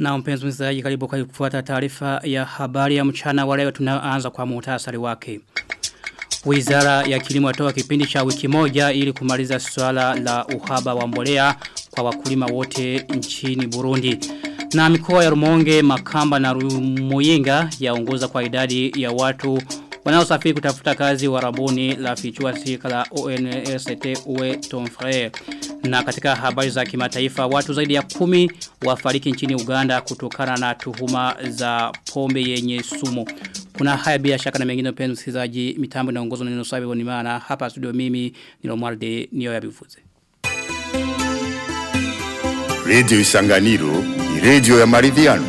Na mpenzi msikilizaji karibu kwa kufuata taarifa ya habari ya mchana wa leo tunaanza kwa muhtasari wake. Wizara ya kilimo atoa kipindi cha wiki moja ili kumaliza swala la uhaba wa mbolea kwa wakulima wote nchini Burundi. Na mikoa ya Rumonge, Makamba na Rumuyinga yaongoza kwa idadi ya watu wanaosafiri kutafuta kazi warabuni la fichua shirika la ONST uwe Tomfre. Na katika habari za kimataifa watu zaidi ya kumi wafariki nchini Uganda kutokana na tuhuma za pombe yenye sumu. Kuna haya bila shaka na mengine mpenzi msikilizaji mitambo inaongozwa na Ninosabe Bonimana hapa studio mimi ni Nilomarde niyo yabivuze. Radio Isanganiro ni radio ya maridhiano.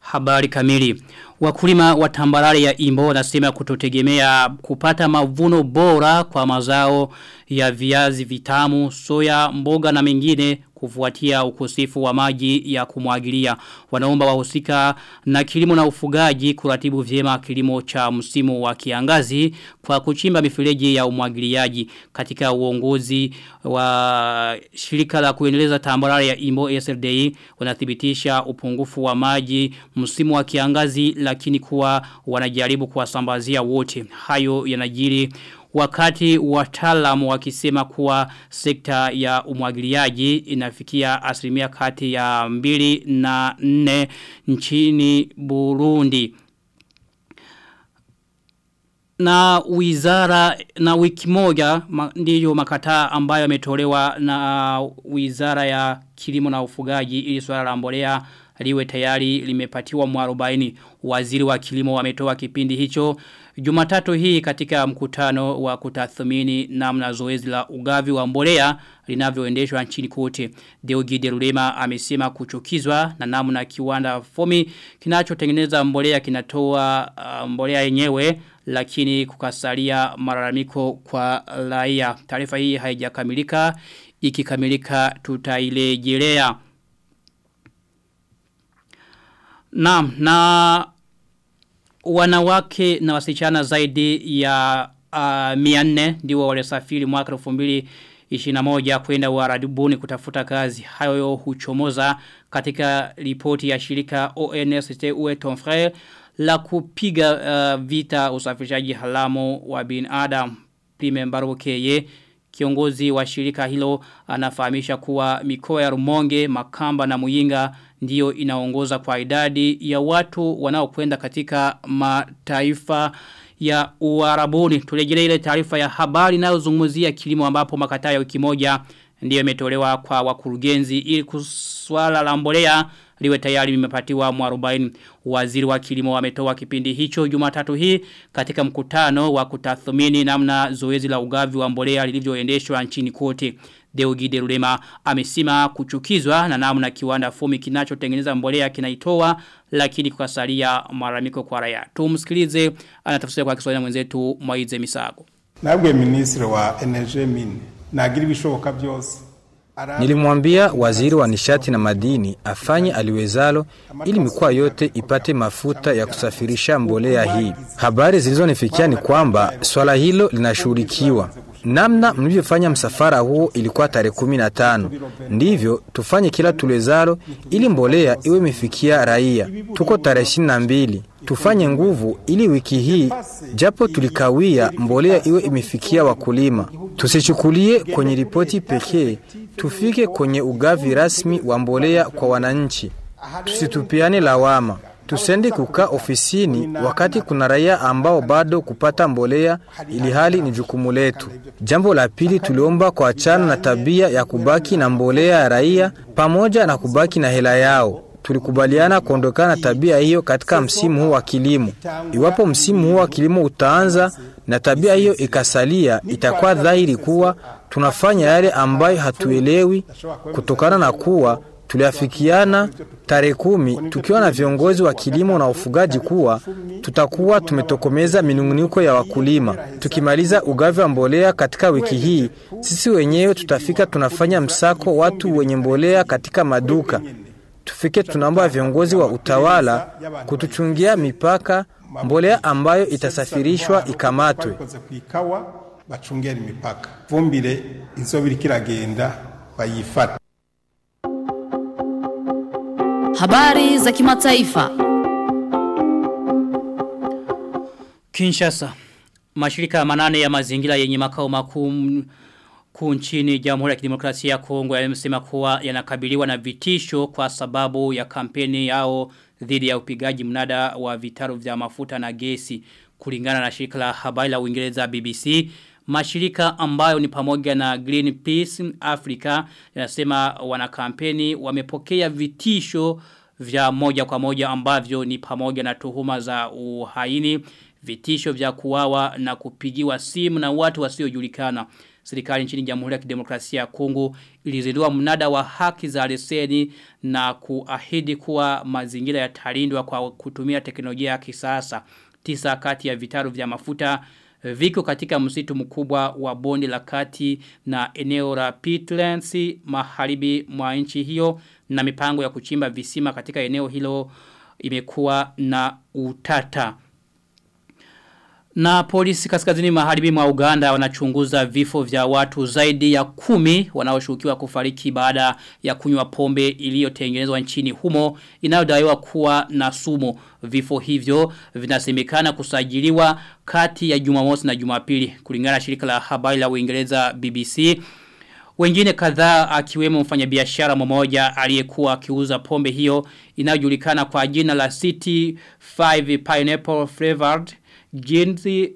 Habari kamili. Wakulima wa tambarare ya imbo wanasema kutotegemea kupata mavuno bora kwa mazao ya viazi vitamu, soya, mboga na mengine kufuatia ukosefu wa maji ya kumwagilia. Wanaomba wahusika na kilimo na ufugaji kuratibu vyema kilimo cha msimu wa kiangazi kwa kuchimba mifereji ya umwagiliaji katika uongozi wa shirika la kuendeleza tambarare ya Imbo SLDI wanathibitisha upungufu wa maji msimu wa kiangazi lakini kuwa wanajaribu kuwasambazia wote. Hayo yanajiri wakati wataalamu wakisema kuwa sekta ya umwagiliaji inafikia asilimia kati ya mbili na nne nchini Burundi. Na wizara na wiki moja ma, ndiyo makataa ambayo yametolewa na wizara ya kilimo na ufugaji ili swala la mbolea liwe tayari limepatiwa mwarobaini waziri wa kilimo wametoa kipindi hicho Jumatatu hii katika mkutano wa kutathmini namna zoezi la ugavi wa mbolea linavyoendeshwa nchini kote. Deogide Rulema amesema kuchukizwa na namna kiwanda fomi kinachotengeneza mbolea kinatoa uh, mbolea yenyewe lakini kukasalia malalamiko kwa raia. Taarifa hii haijakamilika ikikamilika tutailejelea. Naam, na wanawake na wasichana zaidi ya uh, mianne ndiwa walisafiri mwaka 2021 kwenda waradubuni kutafuta kazi. Hayo huchomoza katika ripoti ya shirika ONST uwe Tonfrere la kupiga uh, vita usafirishaji halamu wa bin Adam Prime Mbarokeye Kiongozi wa shirika hilo anafahamisha kuwa mikoa ya Rumonge, Makamba na Muyinga ndiyo inaongoza kwa idadi ya watu wanaokwenda katika mataifa ya Uarabuni. Turejelee ile taarifa ya habari inayozungumzia kilimo ambapo makataa ya wiki moja ndiyo imetolewa kwa wakurugenzi ili kuswala la mbolea liwe tayari limepatiwa mwarubaini. Waziri wa kilimo wametoa kipindi hicho Jumatatu hii katika mkutano wa kutathmini namna zoezi la ugavi wa mbolea lilivyoendeshwa nchini kote. Deogide Rulema amesema kuchukizwa na namna kiwanda fumi kinachotengeneza mbolea kinaitoa lakini kukasalia maramiko kwa raya Tumsikilize anatafsiri kwa Kiswahili mwenzetu Mwaize Misago. Nabwe ministre wa energy mine nagira ibishoboka byose Nilimwambia waziri wa nishati na madini afanye aliwezalo ili mikoa yote ipate mafuta ya kusafirisha mbolea hii. Habari zilizonifikia ni kwamba swala hilo linashughulikiwa. Namna mlivyofanya msafara huo ilikuwa tarehe kumi na tano. Ndivyo tufanye kila tulezalo ili mbolea iwe imefikia raia. Tuko tarehe ishirini na mbili. Tufanye nguvu ili wiki hii japo tulikawia mbolea iwe imefikia wakulima. Tusichukulie kwenye ripoti pekee, tufike kwenye ugavi rasmi wa mbolea kwa wananchi. Tusitupiane lawama. Tusende kukaa ofisini wakati kuna raia ambao bado kupata mbolea ili hali ni jukumu letu. Jambo la pili tuliomba kuachana na tabia ya kubaki na mbolea ya raia pamoja na kubaki na hela yao. Tulikubaliana kuondokana na tabia hiyo katika msimu huu wa kilimo. Iwapo msimu huu wa kilimo utaanza na tabia hiyo ikasalia, itakuwa dhahiri kuwa tunafanya yale ambayo hatuelewi kutokana na kuwa tuliafikiana tarehe kumi tukiwa na viongozi wa kilimo na ufugaji kuwa tutakuwa tumetokomeza minunguniko ya wakulima. Tukimaliza ugavi wa mbolea katika wiki hii, sisi wenyewe tutafika tunafanya msako watu wenye mbolea katika maduka tufike tunaomba viongozi wa utawala kutuchungia mipaka, mbolea ambayo itasafirishwa ikamatwe vumbire. Habari za kimataifa. Kinshasa. Mashirika manane ya mazingira yenye makao makuu kuu nchini Jamhuri ya Kidemokrasia ya Kongo yamesema kuwa yanakabiliwa na vitisho kwa sababu ya kampeni yao dhidi ya upigaji mnada wa vitaru vya mafuta na gesi. Kulingana na shirika la habari la Uingereza BBC mashirika ambayo ni pamoja na Greenpeace Africa yanasema wana kampeni wamepokea vitisho vya moja kwa moja ambavyo ni pamoja na tuhuma za uhaini vitisho vya kuwawa na kupigiwa simu na watu wasiojulikana serikali nchini Jamhuri ya Kidemokrasia ya Kongo ilizindua mnada wa haki za leseni na kuahidi kuwa mazingira yatalindwa kwa kutumia teknolojia ya kisasa. Tisa kati ya vitaru vya mafuta viko katika msitu mkubwa wa bonde la kati na eneo la Peatlands maharibi mwa nchi hiyo na mipango ya kuchimba visima katika eneo hilo imekuwa na utata. Na polisi kaskazini maharibi mwa Uganda wanachunguza vifo vya watu zaidi ya kumi wanaoshukiwa kufariki baada ya kunywa pombe iliyotengenezwa nchini humo inayodaiwa kuwa na sumu. Vifo hivyo vinasemekana kusajiliwa kati ya Jumamosi na Jumapili kulingana na shirika la habari la Uingereza BBC. Wengine kadhaa akiwemo mfanyabiashara mmoja aliyekuwa akiuza pombe hiyo inayojulikana kwa jina la City 5 Pineapple Flavored jinsi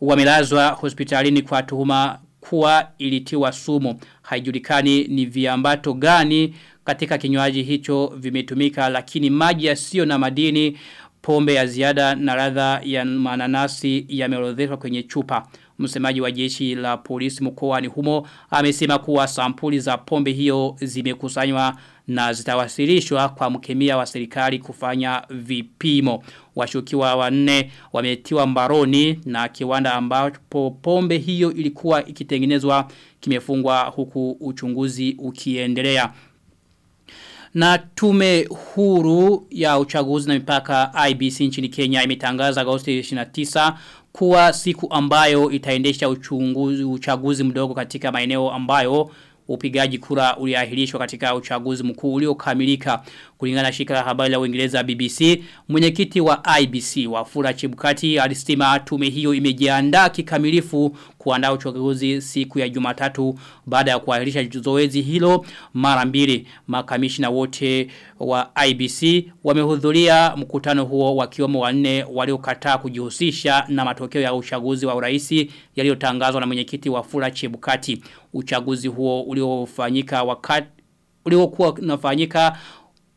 wamelazwa hospitalini kwa tuhuma kuwa ilitiwa sumu. Haijulikani ni viambato gani katika kinywaji hicho vimetumika lakini maji yasiyo na madini pombe ya ziada na radha ya mananasi yameorodheshwa kwenye chupa. Msemaji wa jeshi la polisi mkoa ni humo amesema kuwa sampuli za pombe hiyo zimekusanywa na zitawasilishwa kwa mkemia wa serikali kufanya vipimo. Washukiwa wanne wametiwa mbaroni na kiwanda ambapo pombe hiyo ilikuwa ikitengenezwa kimefungwa huku uchunguzi ukiendelea. Na tume huru ya uchaguzi na mipaka IBC nchini Kenya imetangaza Agosti 29 kuwa siku ambayo itaendesha uchunguzi, uchaguzi mdogo katika maeneo ambayo upigaji kura uliahirishwa katika uchaguzi mkuu uliokamilika kulingana na shirika la habari la Uingereza BBC mwenyekiti wa IBC Wafula Chebukati alisema tume hiyo imejiandaa kikamilifu kuandaa uchaguzi siku ya Jumatatu baada ya kuahirisha zoezi hilo mara mbili. Makamishna wote wa IBC wamehudhuria mkutano huo wakiwemo wanne waliokataa kujihusisha na matokeo ya uchaguzi wa uraisi yaliyotangazwa na mwenyekiti Wafula Chebukati. Uchaguzi huo uliofanyika wakati uliokuwa unafanyika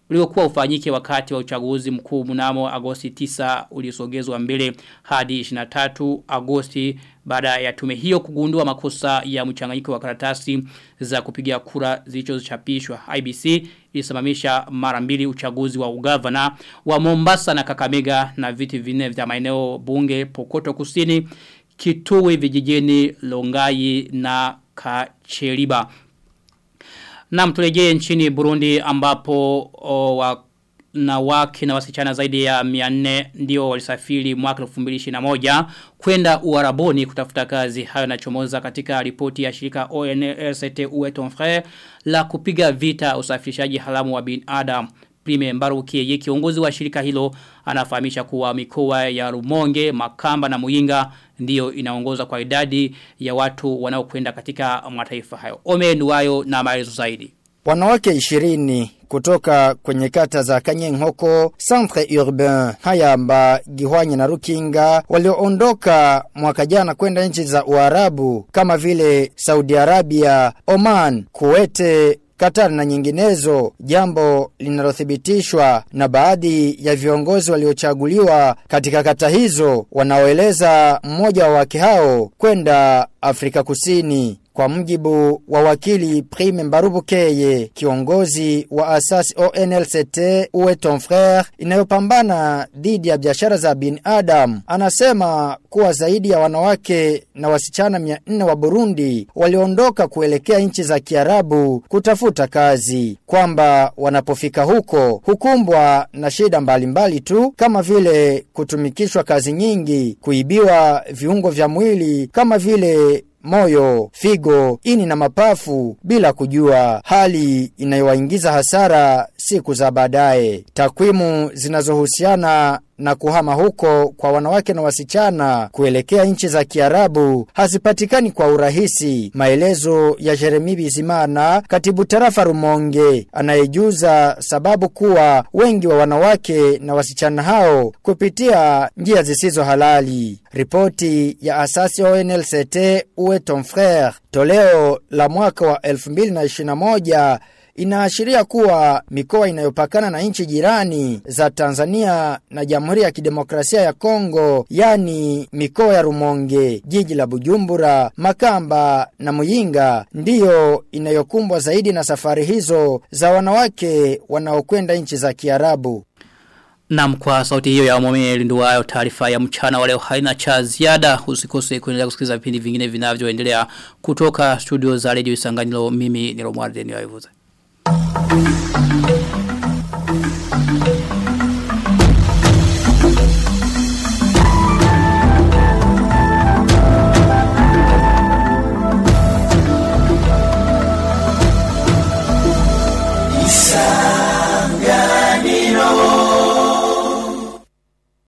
uliokuwa ufanyike wakati wa uchaguzi mkuu mnamo Agosti 9 ulisogezwa mbele hadi 23 Agosti baada ya tume hiyo kugundua makosa ya mchanganyiko wa karatasi za kupigia kura zilizochapishwa. IBC ilisimamisha mara mbili uchaguzi wa ugavana wa Mombasa na Kakamega na viti vinne vya maeneo bunge Pokoto Kusini, Kitui vijijini Longai na Kacheriba. Na mtulejee nchini Burundi ambapo wa, na wake na wasichana zaidi ya 400 ndio walisafiri mwaka 2021 kwenda Uarabuni kutafuta kazi. Hayo na chomoza katika ripoti ya shirika ONLCT Uwe Tonfre la kupiga vita usafirishaji halamu wa binadamu. Prime Mbaruki kiongozi wa shirika hilo anafahamisha kuwa mikoa ya Rumonge, Makamba na Muyinga ndiyo inaongoza kwa idadi ya watu wanaokwenda katika mataifa hayo. Ome wayo na maelezo zaidi. Wanawake ishirini kutoka kwenye kata za Kanyenghoko, Centre Urbain, Hayamba, Gihwanyi na Rukinga walioondoka mwaka jana kwenda nchi za Uarabu kama vile Saudi Arabia, Oman, Kuwete, Qatar na nyinginezo, jambo linalothibitishwa na baadhi ya viongozi waliochaguliwa katika kata hizo wanaoeleza mmoja wa wake hao kwenda Afrika Kusini. Kwa mjibu wa wakili Prime Mbarubukeye, kiongozi wa asasi ONLCT uwe ton frère inayopambana dhidi ya biashara za bin Adam, anasema kuwa zaidi ya wanawake na wasichana 400 wa Burundi waliondoka kuelekea nchi za Kiarabu kutafuta kazi, kwamba wanapofika huko hukumbwa na shida mbalimbali tu kama vile kutumikishwa kazi nyingi, kuibiwa viungo vya mwili kama vile moyo, figo, ini na mapafu bila kujua. Hali inayowaingiza hasara siku za baadaye. Takwimu zinazohusiana na kuhama huko kwa wanawake na wasichana kuelekea nchi za Kiarabu hazipatikani kwa urahisi. Maelezo ya Jeremy Bizimana, katibu tarafa Rumonge, anayejuza sababu kuwa wengi wa wanawake na wasichana hao kupitia njia zisizo halali. Ripoti ya asasi ONLCT Uwe Ton Frere, toleo la mwaka wa 2021 inaashiria kuwa mikoa inayopakana na nchi jirani za Tanzania na Jamhuri ya Kidemokrasia ya Kongo, yani mikoa ya Rumonge, jiji la Bujumbura, Makamba na Muyinga ndiyo inayokumbwa zaidi na safari hizo za wanawake wanaokwenda nchi za Kiarabu. Naam kwa sauti hiyo ya mwame linduwayo taarifa ya mchana waleo haina cha ziada usikose kuendelea kusikiliza vipindi vingine vinavyoendelea kutoka studio za Radio Isanganiro mimi ni Romuald. thank you